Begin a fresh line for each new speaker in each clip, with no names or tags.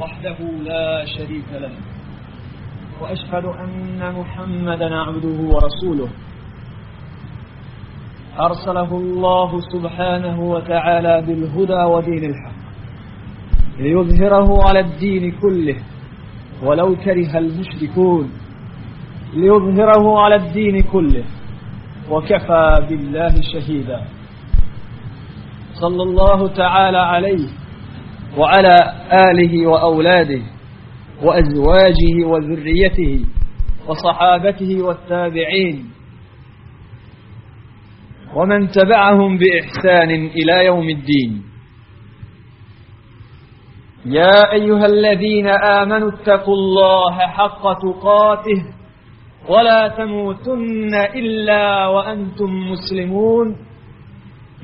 وحده لا شريك له وأشهد أن محمدا عبده ورسوله أرسله الله سبحانه وتعالى بالهدى ودين الحق ليظهره على الدين كله ولو كره المشركون ليظهره على الدين كله وكفى بالله شهيدا صلى الله تعالى عليه وعلى آله وأولاده وأزواجه وذريته وصحابته والتابعين ومن تبعهم بإحسان إلى يوم الدين يا أيها الذين آمنوا اتقوا الله حق تقاته ولا تموتن إلا وأنتم مسلمون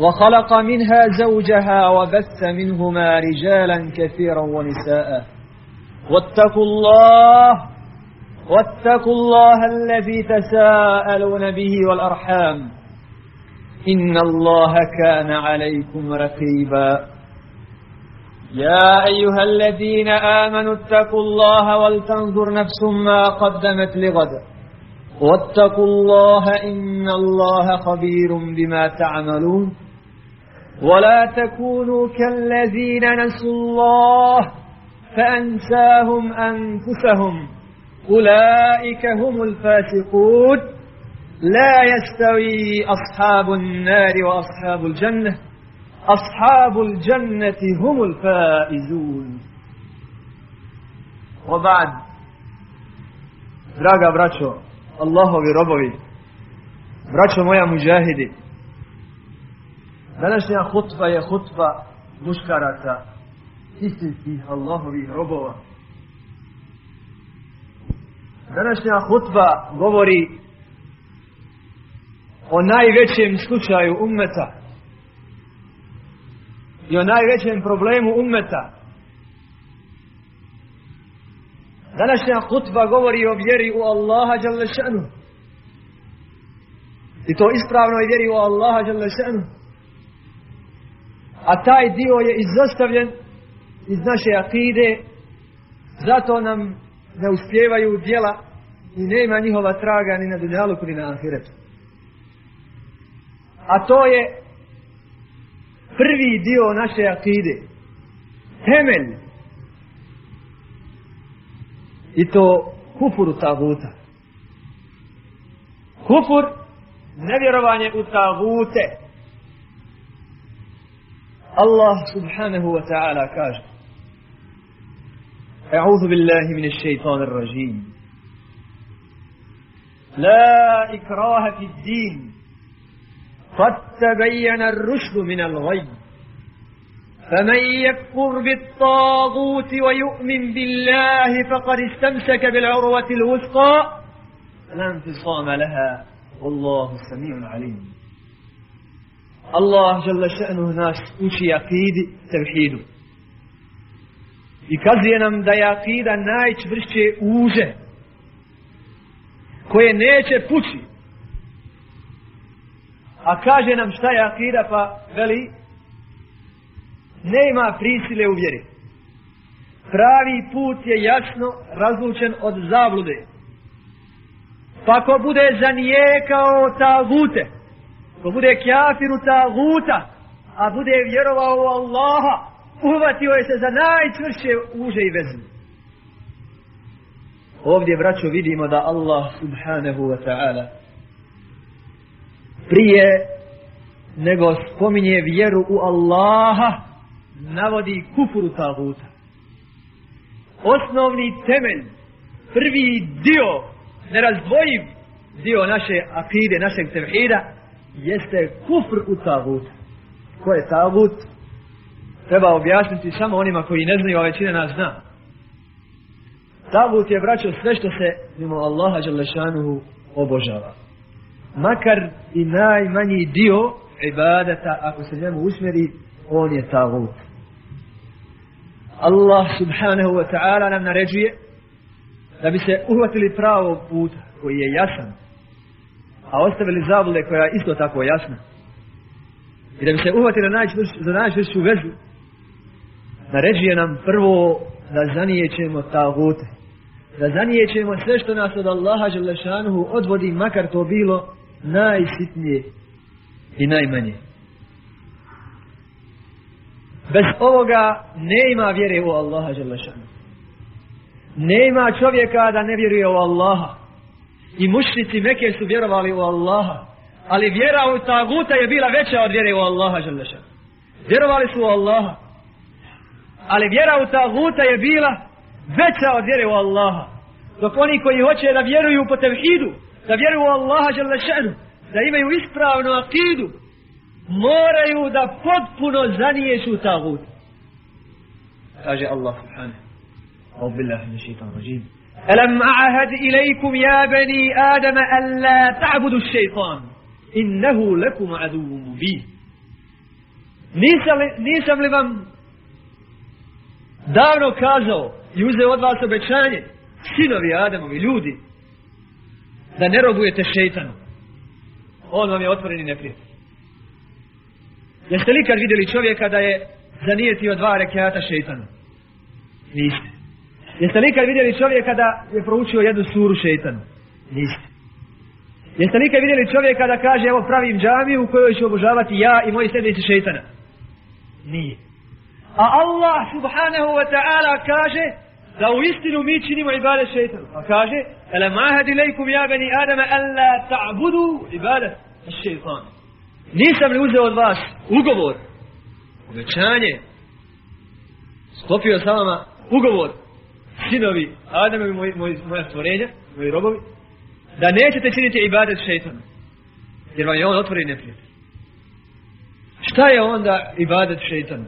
وخلق منها زوجها وبث منهما رجالا كثيرا ونساء واتقوا الله واتقوا الله الذي تساءلون به والأرحام إن الله كان عليكم رقيبا يا أيها الذين آمنوا اتقوا الله ولتنظر نفس ما قدمت لغد واتقوا الله إن الله خبير بما تعملون ولا تكونوا كالذين نسوا الله فأنساهم أنفسهم أولئك هم الفاسقون لا يستوي أصحاب النار وأصحاب الجنة أصحاب الجنة هم الفائزون وبعد draga براتشو الله بربوي براتشو مويا مجاهدي Današnja hutba je hutba muškaraca, istinskih Allahovih robova. Današnja hutba govori o najvećem slučaju ummeta i o najvećem problemu ummeta. Današnja hutba govori o vjeri u Allaha Đalešanu. I to ispravno je vjeri u Allaha Đalešanu a taj dio je izostavljen iz naše akide, zato nam ne uspjevaju djela i nema njihova traga ni na dunjalu ni na ahiretu. A to je prvi dio naše akide, temelj i to kupuru taguta. Kupur, nevjerovanje u tagute, الله سبحانه وتعالى كاج أعوذ بالله من الشيطان الرجيم لا إكراه في الدين قد تبين الرشد من الغي فمن يكفر بالطاغوت ويؤمن بالله فقد استمسك بالعروة الوثقى لا انفصام لها والله سميع عليم Allah žele nas uči akidi tevhidu. I kazuje nam da je akida najčvršće uže koje neće pući. A kaže nam šta je akida pa veli nema prisile u vjeri. Pravi put je jasno razlučen od zablude. Pa ko bude zanijekao tagute, Ko bude kjafiru taguta, a bude vjerovao u Allaha, uhvatio je se za najčvršće uže i Ovdje, braćo, vidimo da Allah subhanahu wa ta'ala prije nego spominje vjeru u Allaha, navodi kufuru taguta. Osnovni temelj, prvi dio, nerazdvojiv dio naše akide, našeg tevhida, jeste kufr u tagut. Ko je tagut? Treba objasniti samo onima koji ne znaju, a većina nas zna. tavut je vraćao sve što se mimo Allaha Đalešanuhu obožava. Makar i najmanji dio ibadata, ako se njemu usmjeri, on je tagut. Allah subhanahu wa ta'ala nam naređuje da bi se uhvatili pravo put koji je jasan, a ostavili zablude koja je isto tako jasna. I da bi se uhvatili za najčvršću vezu, naređuje nam prvo da zanijećemo tagute. Da zanijećemo sve što nas od Allaha Želešanuhu odvodi, makar to bilo najsitnije i najmanje. Bez ovoga ne ima vjere u Allaha Želešanuhu. Ne ima čovjeka da ne vjeruje u Allaha. I mušnici Meke su vjerovali u Allaha. Ali vjera u taguta je bila veća od vjere u Allaha. Želeša. Vjerovali su u Allaha. Ali vjera u taguta je bila veća od vjere u Allaha. Dok oni koji hoće da vjeruju po tevhidu, da vjeruju u Allaha Želešenu, da imaju ispravnu akidu, moraju da potpuno zanijesu tagut. Kaže Allah subhanahu. Aubillah ألم أعهد إليكم يا بني آدم ألا تعبدوا الشيطان إنه لكم عدو مبين Nisam li vam davno kazao i uzeo od vas obećanje, sinovi Adamovi, ljudi, da ne robujete šeitanu. On vam je otvoreni neprijatelj. Jeste li kad vidjeli čovjeka da je zanijetio dva rekeata šeitanu? Niste. Jeste li ikad vidjeli čovjeka da je proučio jednu suru šeitan? Niste. Jeste li ikad vidjeli čovjeka da kaže evo pravim džamiju u kojoj ću obožavati ja i moji sljednici šeitana? Nije. A Allah subhanahu wa ta'ala kaže da u istinu mi činimo ibadet šeitanu. A pa kaže Ele mahadi lejkum ja bani Adama ta'budu ibadet Nisam li uzeo od vas ugovor, obećanje, sklopio sa vama ugovor sinovi Adamovi, moja stvorenja, moji robovi, da nećete činiti ibadet šeitanu. Jer vam je on otvori neprijatelj. Šta je onda ibadet šeitanu?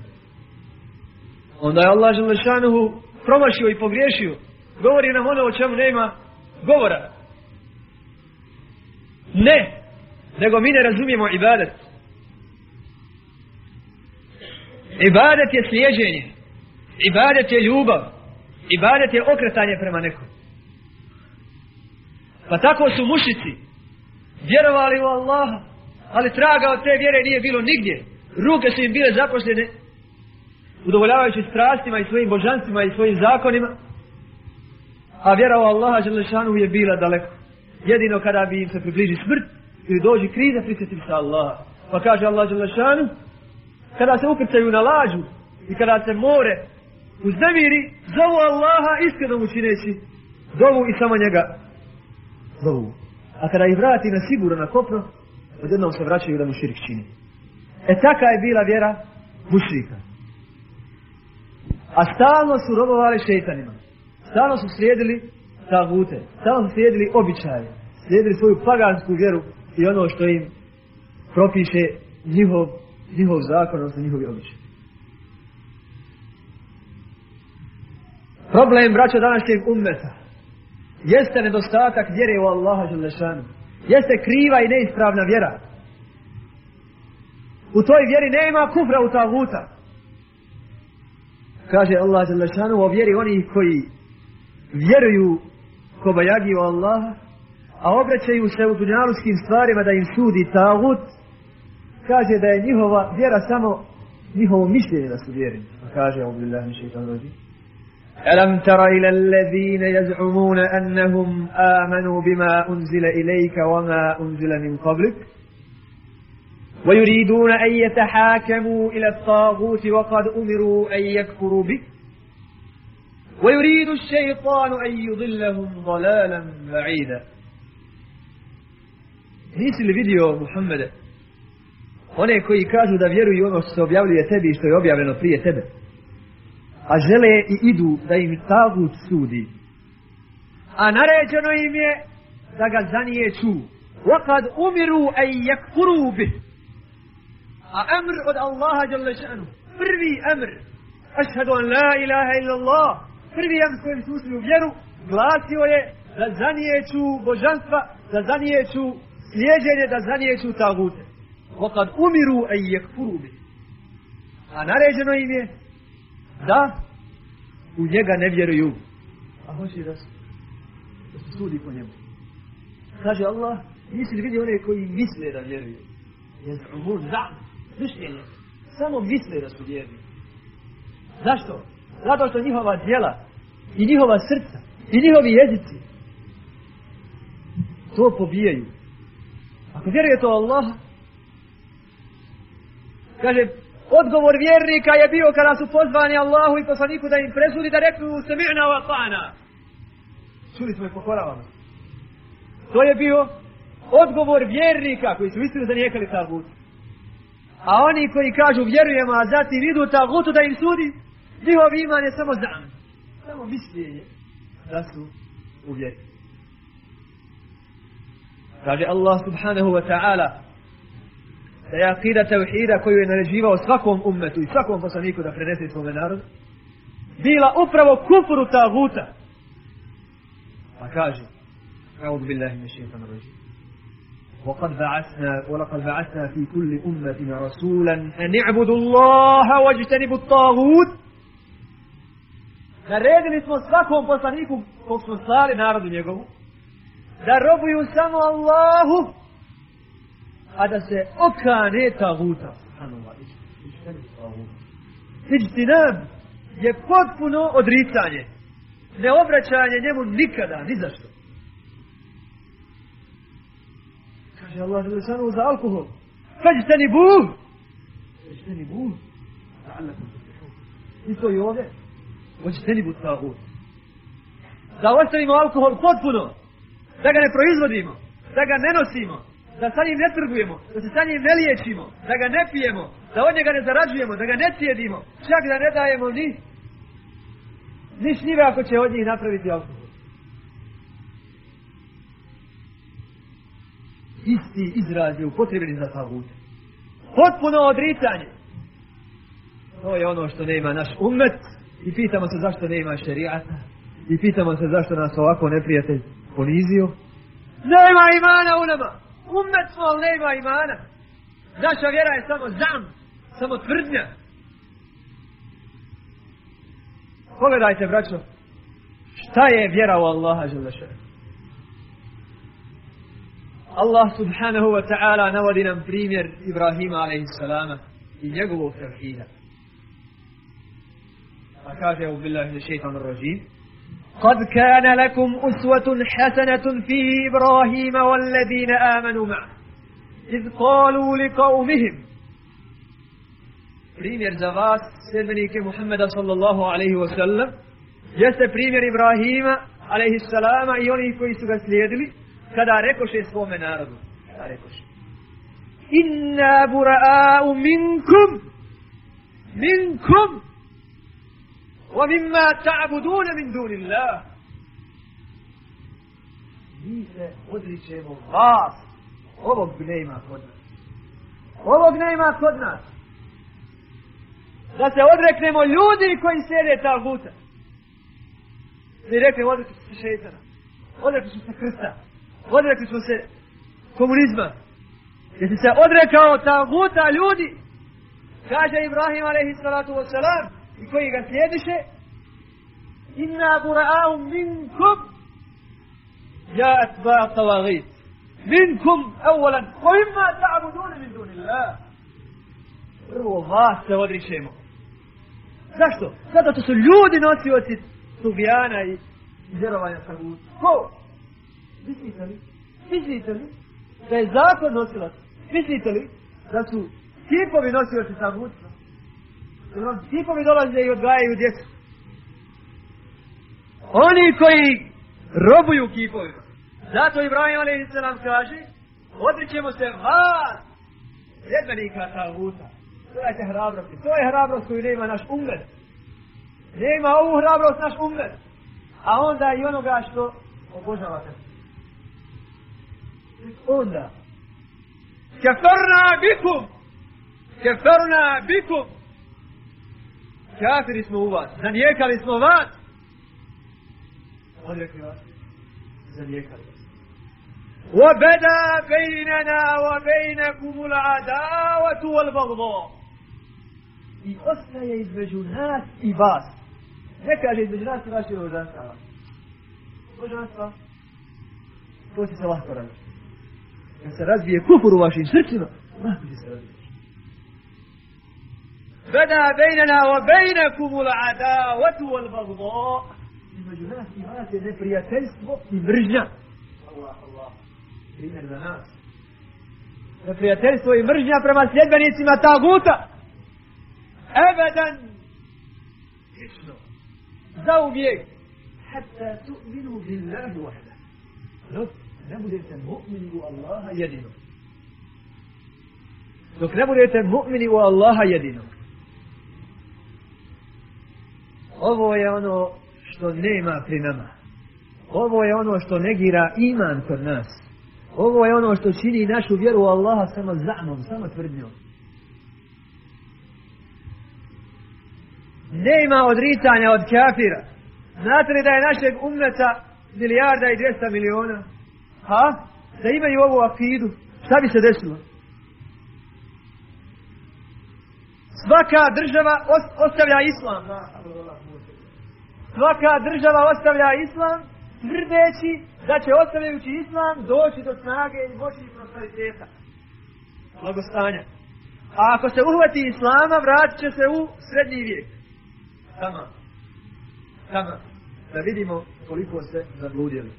Onda je Allah Želešanuhu promašio i pogriješio. Govori nam ono o čemu nema govora. Ne, nego mi ne razumijemo ibadet. Ibadet je slijeđenje. Ibadet je ljubav. Ibadet je okretanje prema nekom. Pa tako su mušici vjerovali u Allaha, ali traga od te vjere nije bilo nigdje. Ruke su im bile zapošljene udovoljavajući strastima i svojim božancima i svojim zakonima, a vjera u Allaha Želešanu je bila daleko. Jedino kada bi im se približi smrt ili dođi kriza, prisjetili se Allaha. Pa kaže Allah Želešanu, kada se ukrcaju na lažu i kada se more uz za zovu Allaha iskreno mu čineći dovu i samo njega zovu. A kada ih vrati na sigurno na kopno, odjednom se vraćaju da mu širik čini. E taka je bila vjera mušrika. A stalno su robovali šeitanima. Stalno su slijedili tagute. Stalno su slijedili običaje. Slijedili svoju pagansku vjeru i ono što im propiše njihov, njihov zakon, odnosno njihovi običaje. Problem, braćo, današnjeg ummeta jeste nedostatak vjere u Allaha Želešanu. Jeste kriva i neispravna vjera. U toj vjeri nema kufra u taguta. Kaže Allah Želešanu o vjeri onih koji vjeruju kobajagi u Allaha, a obraćaju se u dunjalutskim stvarima da im sudi tagut, kaže da je njihova vjera samo njihovo mišljenje da su A pa Kaže, obilillah, ألم تر إلى الذين يزعمون أنهم آمنوا بما أنزل إليك وما أنزل من قبلك ويريدون أن يتحاكموا إلى الطاغوت وقد أمروا أن يكفروا به ويريد الشيطان أن يضلهم ضلالا بعيدا Nisi الفيديو محمد Muhammede one كاجو دا فيرو vjeruju ono يتبي su objavljuje tebi يتبي a žele i idu da im tagut sudi. A naređeno im je da ga zanijeću. وَقَدْ umiru أَنْ يَكْفُرُوا بِهِ A emr od Allaha Đalešanu, prvi emr, ašhadu an la ilaha illa Allah, prvi emr kojim su ušli u vjeru, glasio je da zanijeću božanstva, da zanijeću slijeđenje, da zanijeću tagute. وَقَدْ umiru أَنْ يَكْفُرُوا بِهِ A naređeno im je da u njega ne vjeruju. A hoće da se sudi po njemu. Kaže Allah, nisi li vidio one koji misle da vjeruju. Jer umur Samo misle da su vjerni. Zašto? Zato što njihova djela i njihova srca i njihovi jezici to pobijaju. Ako vjeruje to Allah, kaže Odgovor vjernika je bio kada su pozvani Allahu i poslaniku da im presudi da rekli u sami'na wa Čuli smo i pokoravamo. To je bio odgovor vjernika koji su istinu zanijekali tagut. A oni koji kažu vjerujemo, a vidu idu tagutu da im sudi, njihov iman je samo zam. Samo mišljenje da su u vjeri. Kaže Allah subhanahu wa ta'ala da je akida tevhida koju je naređivao svakom ummetu i svakom poslaniku da prenese svome narodu, bila upravo kufru taguta. Pa kaže, Kao bi بالله من الشيطان rođi. وقد بعثنا ولقد بعثنا في كل أمة رسولا أن اعبدوا الله واجتنبوا الطاغوت Naredili smo svakom poslaniku kog smo slali narodu njegovu da robuju samo Allahu a da se okane taguta. nam je potpuno odritanje. Ne obraćanje njemu nikada, ni zašto. Kaže Allah za alkohol. Kađite ni buh! Kađite ni buh! Isto i ovdje. se ni buh tagut. Da ostavimo alkohol potpuno. Da ga ne proizvodimo. Da ga ne nosimo da sa njim ne trgujemo, da se sa njim ne liječimo, da ga ne pijemo, da od njega ne zarađujemo, da ga ne cijedimo, čak da ne dajemo ni, ni šljive ako će od njih napraviti alkohol. Isti izraz je upotrebeni za Potpuno odricanje. To je ono što nema naš umet i pitamo se zašto nema šerijata i pitamo se zašto nas ovako neprijatelj ponizio. Nema imana u nama. Umet smo, ali nema imana. Naša vjera je samo zam, samo tvrdnja. Pogledajte, braćo, šta je vjera u Allaha Želešana? Allah subhanahu wa ta'ala navodi nam primjer Ibrahima alaihissalama i njegovog tevhida. Pa kaže u billahi šeitan rajim قد كان لكم أسوة حسنة في إبراهيم والذين آمنوا معه إذ قالوا لقومهم primjer za vas, sedmenike Muhammeda sallallahu alaihi wa sallam, jeste primjer Ibrahima alaihi salama i onih koji su ga slijedili, kada rekoše svome narodu. Kada rekoše. Inna bura'au minkum, minkum, ومما تعبدون من دون الله mi se odričemo vas ovog nema kod nas ovog nema kod nas da se odreknemo ljudi koji sjede ta guta mi rekli odrekli smo se šeitana odrekli smo se krsta odrekli smo se komunizma Jesi se odrekao ta guta ljudi kaže Ibrahim a.s i koji ga slijediše inna bura'ahum minkum ja atba tawagit minkum awalan kojima ta'budune min dunillah prvo vas se odrišemo. zašto? zato što su ljudi nosioci subijana i vjerovanja tagutu ko? mislite li? mislite li da je zakon nosilac? mislite li da su kipovi nosioci tagutu jer mi dolaze i odgajaju djecu. Oni koji robuju kipovi Zato Ibrahim a.s. nam kaže odričemo se vas predmenika To Gledajte hrabrosti. To je hrabrost koju nema naš umret Nema ovu hrabrost naš umret A onda i onoga što obožavate. Onda. Keferna bikum. Keferna bikum. Kafiri smo u vas. Zanijekali smo vas. Odrekli vas. Zanijekali vas. وبدا بيننا وبينكم العداوة والبغضاء i ostaje između nas i vas. Ne kaže između nas i vaše božanstava. Rođanstva. To će se lahko različiti. Kad se razvije kufur u vašim srcima, lahko će se razvije. بدا بيننا وبينكم العداوة والبغضاء يمرجا الله الله بين الناس يمرجا prema sledbenicima taguta ابدا زوجك حتى تؤمنوا بالله وحده لابد ان تؤمنوا الله يدينه لابد ان تؤمنوا والله يدينه Ovo je ono što nema pri nama. Ovo je ono što negira iman kod nas. Ovo je ono što čini našu vjeru u Allaha samo zamom, samo tvrdnjom. Nema odricanja od kafira. Znate li da je našeg umeta milijarda i dvijesta miliona? Ha? Da imaju ovu akidu. Šta bi se desilo? Svaka država ostavlja islam. Svaka država ostavlja islam, tvrdeći da će ostavljajući islam doći do snage i moći i prosperiteta. Blagostanja. A ako se uhvati islama, vratit će se u srednji vijek. Sama. Sama. Da vidimo koliko se zabludili.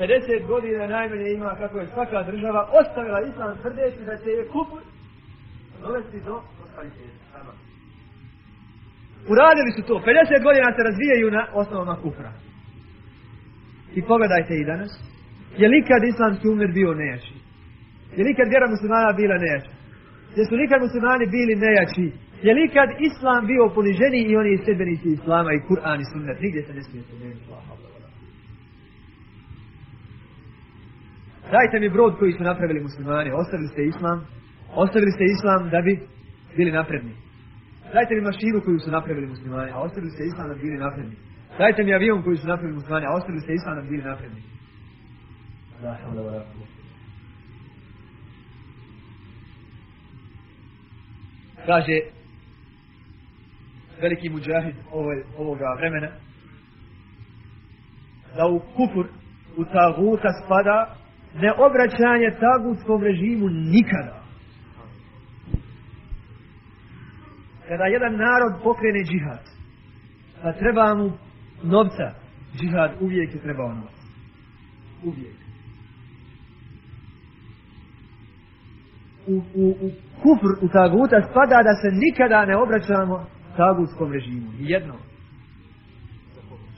50 godina najmanje ima kako je svaka država ostavila islam tvrdeći da će je kupu dovesti do Uradili su to. 50 godina se razvijaju na osnovama kufra. I pogledajte i danas. Je li kad islamski umir bio nejači? Je li kad vjera muslimana bila nejača? Jesu li mu muslimani bili nejači? Je li kad islam bio poniženi i oni sedbenici islama i kurani i Nigdje se ne smije Dajte mi brod koji su napravili muslimani. Ostavili ste islam. Ostavili ste islam da bi bili napredni. Dajte mi mašinu koju su napravili muslimani, a ostavili ste islam da bili napredni. Dajte mi avion koji su napravili muslimani, a ostavili ste islam da bili napredni. Kaže veliki muđahid ovoga vremena da u kufur u taguta spada neobraćanje tagutskom režimu nikada. Kada jedan narod pokrene džihad, pa treba mu novca, džihad uvijek je trebao novca. Uvijek. U, u, u kufr, taguta spada da se nikada ne obraćamo tagutskom režimu. Jedno.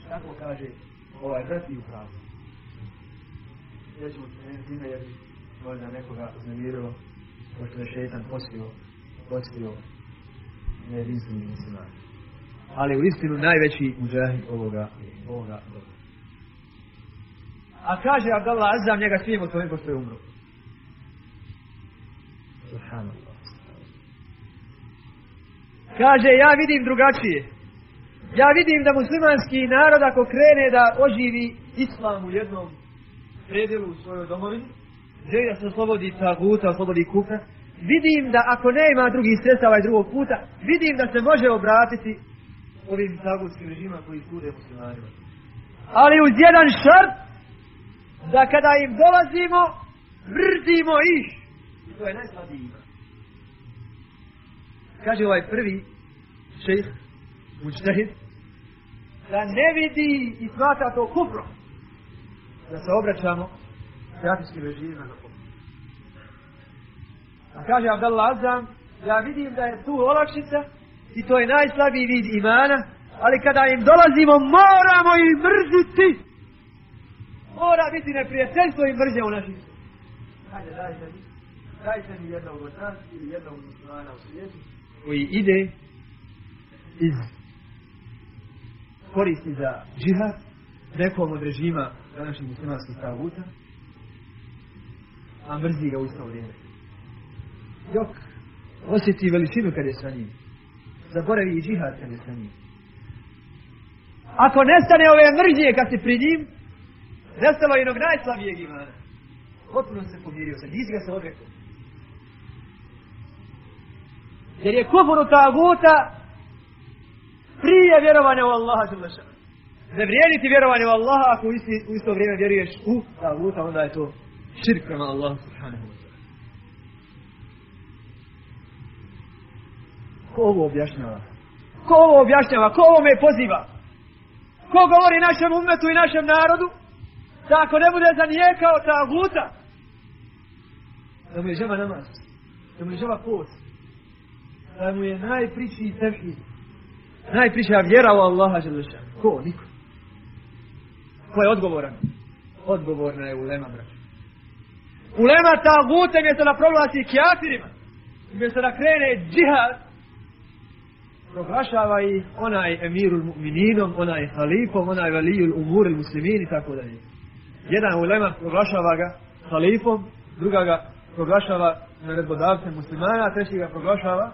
Tako kaže ovaj brat i u pravu. Ja ćemo time jer možda nekoga uznemirilo, pošto je šetan posio, posio ne Ali u istinu najveći muđahid ovoga, ovoga A kaže Abdallah Azam njega smijemo toliko što je umro. Kaže, ja vidim drugačije. Ja vidim da muslimanski narod ako krene da oživi islam u jednom predjelu u svojoj domovini, želi da se oslobodi taguta, oslobodi kufra, vidim da ako nema drugih sredstava i drugog puta, vidim da se može obratiti ovim saborskim režima koji slude muslimanima. Ali uz jedan šrt da kada im dolazimo, vrdimo ih. To je najslabiji Kaže ovaj prvi šest, da ne vidi i smata to kupro. Da se obraćamo, strateškim režima. na a kaže Abdallah Azam, ja vidim da je tu olakšica i to je najslabiji vid imana, ali kada im dolazimo moramo im mrziti. Mora biti neprijateljstvo i mrze u našim. Hajde, dajte mi. Dajte mi jednog bosanski ili jednog muslimana u svijetu koji ide iz koristi za džihad nekom od režima današnjih muslimanskih tavuta, a mrzi ga u isto vrijeme dok osjeti veličinu kad je sa njim. Zaboravi i džihad kad je sa njim. Ako nestane ove energije kad se pri njim, nestalo jednog najslabijeg imana. Potpuno se pomirio se, nisi ga se odrekao. Jer je ta taguta prije vjerovanja u Allaha Đelešana. Ne ti vjerovanje u Allaha ako u isto, u isto vrijeme vjeruješ u taguta, onda je to širk prema Allahu Subhanahu Ko ovo objašnjava? Ko ovo objašnjava? Ko ovo me poziva? Ko govori našem umetu i našem narodu? Da ako ne bude zanijekao ta guta, da mu je žava namaz, da mu je žava post, da mu je najpričiji tevhid, najpričija vjera u Allaha želešan. Ko? Niko. Ko je odgovoran? Odgovorna je ulema, braća. Ulema ta guta mjesto da proglasi kjafirima, mjesto da krene džihad, proglašava i onaj emirul mu'mininom, onaj halifom, onaj valijul umuril muslimin i tako dalje. Jedan ulema proglašava ga halifom, druga ga proglašava naredbodavcem muslimana, treći ga proglašava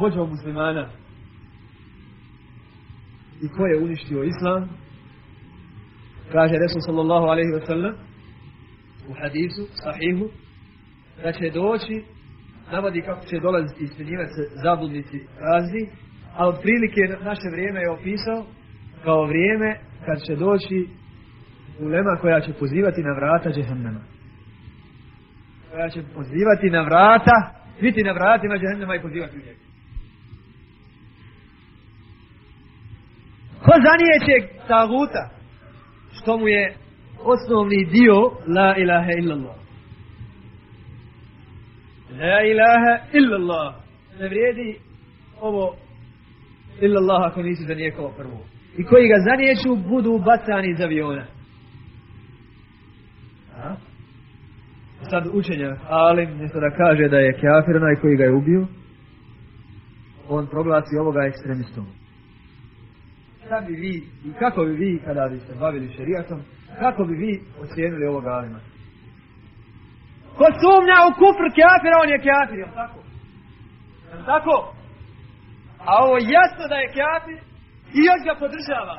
vođom muslimana. I ko je uništio islam? Kaže Resul sallallahu alaihi wa sallam u hadisu, sahihu, da će doći navodi kako će dolaziti i zabudnici se razni, a otprilike naše vrijeme je opisao kao vrijeme kad će doći ulema koja će pozivati na vrata džehennema. Koja će pozivati na vrata, biti na vratima džehennema i pozivati u njega. Ko zanijeće taguta, što mu je osnovni dio la ilaha illallah. Ja ilaha illallah. Ne vrijedi ovo illallah ako nisi zanijekao prvo. I koji ga zanijeću budu bacani iz aviona. A? Sad učenja, ali mjesto da kaže da je kafir onaj koji ga je ubio, on proglasi ovoga ekstremistom. Šta bi vi, i kako bi vi, kada bi se bavili šerijatom, kako bi vi ocijenili ovoga alima? Ko sumnja u kufr kafira, on je kafir, jel tako? Jel tako? A ovo jasno da je kafir i još ga podržava.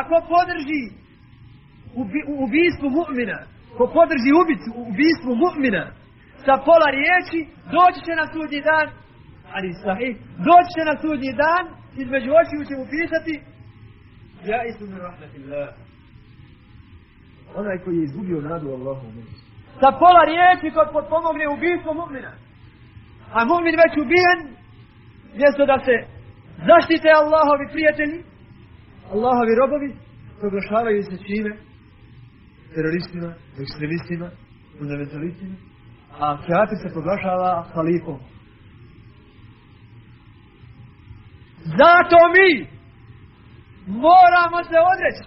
Ako podrži ubi, u ubijstvu mu'mina, ko podrži ubicu u ubijstvu mu'mina, sa pola riječi, doći će na sudnji dan, ali sahih, doći će na sudnji dan, između očiju će mu pisati, ja isu mi rahmetillah. Onaj koji je izgubio nadu Allahu sa pola riječi kod potpomogne ubijstvo mu'mina. A mu'min već ubijen, mjesto da se zaštite Allahovi prijatelji, Allahovi robovi, proglašavaju se čime? Teroristima, ekstremistima, fundamentalistima, a kafir se proglašava halifom. Zato mi moramo se odreći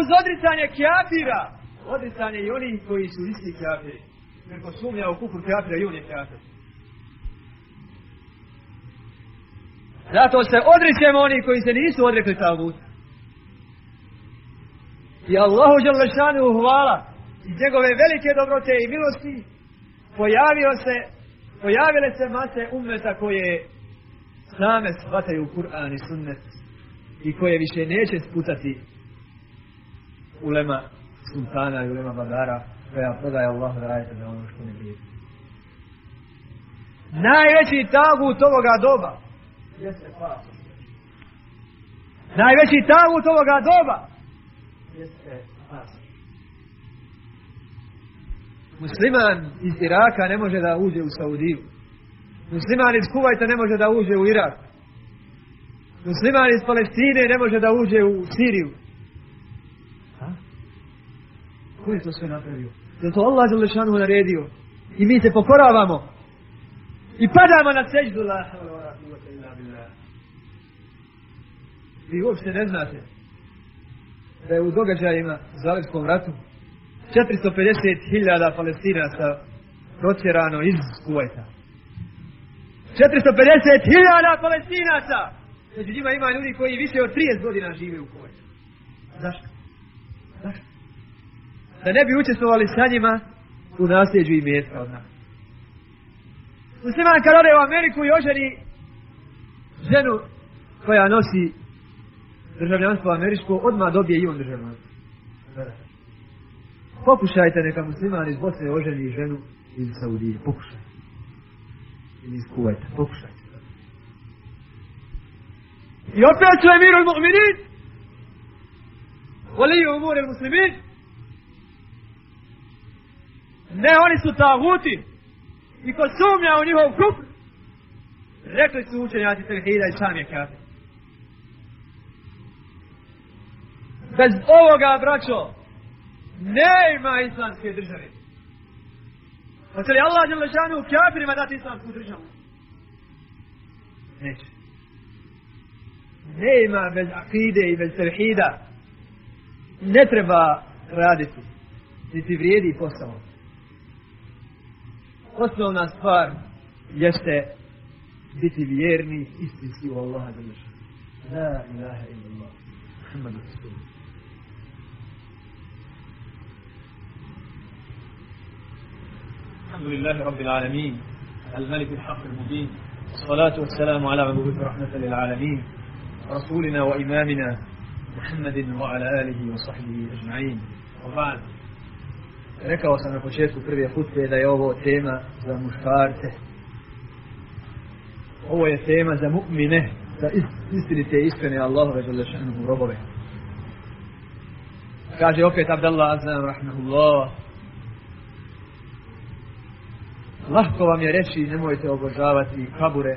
uz odricanje kjafira odrican je i oni koji su isti kafiri. Neko sumnja u kufru kafira i on je kafir. Zato se odričemo oni koji se nisu odrekli taguta. I Allahu Đalešanu hvala i njegove velike dobrote i milosti pojavio se, pojavile se mase ummeta koje same shvataju Kur'an i sunnet i koje više neće sputati ulema sultana i ulema Badara koja prodaje Allahu da radite za ono što ne vrijedi. Najveći tagut ovoga doba jeste pas. Najveći tagut ovoga doba jeste pas. Musliman iz Iraka ne može da uđe u Saudiju. Musliman iz Kuvajta ne može da uđe u Irak. Musliman iz Palestine ne može da uđe u Siriju. Ko je to sve napravio? Je to Allah Đelešanu naredio? I mi se pokoravamo. I padamo na seđdu. Vi uopšte ne znate da je u događajima u Zalivskom ratu 450.000 palestinaca protjerano iz Kuvajta. 450.000 palestinaca! Među njima ima ljudi koji više od 30 godina žive u Kuvajtu. Zašto? da ne bi učestvovali sa njima u nasljeđu i mjesta od nas. Musliman kad ode u Ameriku i oženi ženu koja nosi državljanstvo američko, odmah dobije i on državljanstvo. Pokušajte neka musliman iz Bosne oženi ženu iz Saudije, pokušajte. Ili iz Kuvajta, pokušajte. I opet su emiru mu'minin, voliju umure muslimin, ne, oni su taguti. I ko sumnja u njihov kup, rekli su učenjaci Tevhida i sam je kafir. Bez ovoga, braćo, nema islamske države. Hoće li Allah Đelešanu u kafirima dati islamsku državu? Neće. Nema bez akide i bez tevhida. Ne treba raditi. Niti vrijedi posao. osnovna stvar jeste biti vjerni istinski u Allaha da lišan. La ilaha illa Allah. Muhammad الحمد لله رب العالمين الملك الحق المبين الصلاة والسلام على مبعوث رحمة للعالمين رسولنا وإمامنا محمد وعلى آله وصحبه أجمعين وبعد Rekao sam na početku prve hutbe da je ovo tema za muškarce. Ovo je tema za mu'mine, za istinite i iskrene Allahove robove. Kaže opet Abdallah Azam Rahmanullah. Lahko vam je reći nemojte obožavati kabure,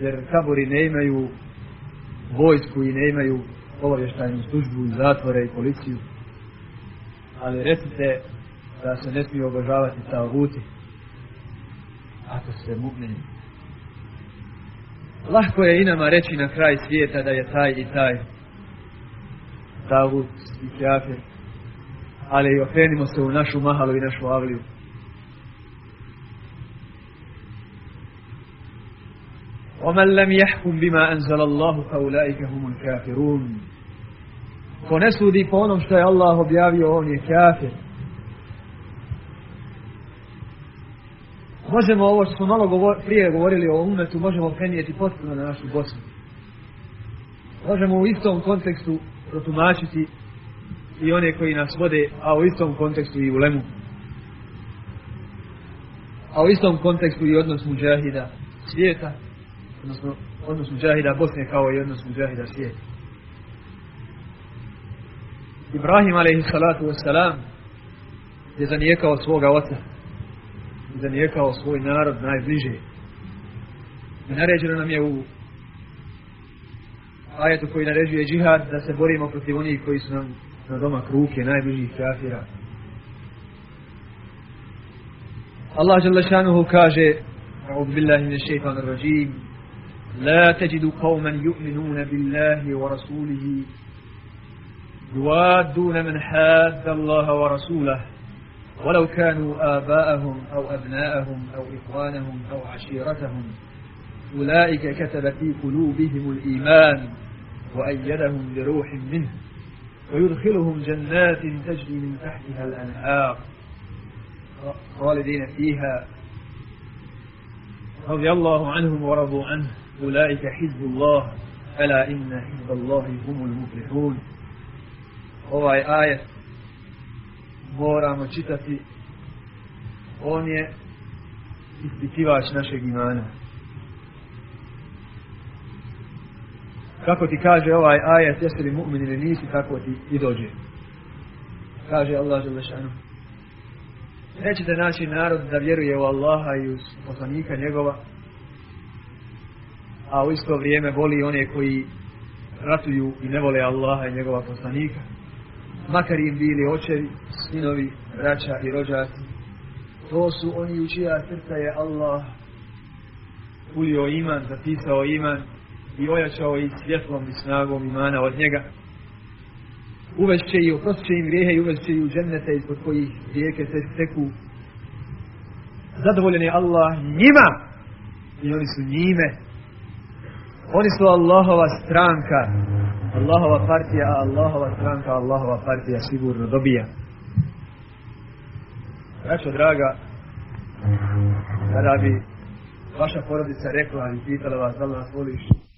jer kaburi ne imaju vojsku i ne imaju obavještajnu službu, zatvore i policiju ali recite da se ne smije obožavati taguti ako ste mu'mini. Lahko je i nama reći na kraj svijeta da je taj i taj tagut i kafir, ali okrenimo se u našu mahalu i našu avliju. ومن لم يحكم بما أنزل الله فأولئك هم الكافرون Ko ne sudi po onom što je Allah objavio, on je kafir. Možemo ovo što smo malo prije govorili o umetu, možemo prenijeti potpuno na našu Bosnu. Možemo u istom kontekstu protumačiti i one koji nas vode, a u istom kontekstu i u lemu. A u istom kontekstu i odnos muđahida svijeta, odnosno odnos Bosne kao i odnos muđahida svijeta. Ibrahim alaihi salatu wasalam je zanijekao svoga oca i zanijekao svoj narod najbliže. I naređeno nam je u ajetu koji naređuje džihad da se borimo protiv onih koji su nam na doma kruke najbližih kafira. Allah Đelešanuhu kaže أعوذ بالله من الشيطان الرجيم لا تجد قوما يؤمنون بالله ورسوله يوادون من حاد الله ورسوله ولو كانوا آباءهم أو أبناءهم أو إخوانهم أو عشيرتهم أولئك كتب في قلوبهم الإيمان وأيدهم بروح منه ويدخلهم جنات تجري من تحتها الأنهار خالدين فيها رضي الله عنهم ورضوا عنه أولئك حزب الله ألا إن حزب الله هم المفلحون ovaj ajet moramo čitati on je ispitivač našeg imana kako ti kaže ovaj ajet jeste li mu'min ili nisi tako ti i dođe kaže Allah Želešanu nećete naći narod da vjeruje u Allaha i u poslanika njegova a u isto vrijeme voli one koji ratuju i ne vole Allaha i njegova poslanika makar im bili očevi, sinovi, braća i rođaci. To su oni u čija srca je Allah ulio iman, zapisao iman i ojačao ih svjetlom i snagom imana od njega. Uvešće i će im grijehe i uvešće i u džennete ispod kojih rijeke se teku. Zadovoljen je Allah njima i oni su njime. Oni su Allahova stranka Allahova partija, Allahova stranka, Allahova partija sigurno dobija. Braćo draga, kada vaša porodica rekla i pitala vas da nas voliš,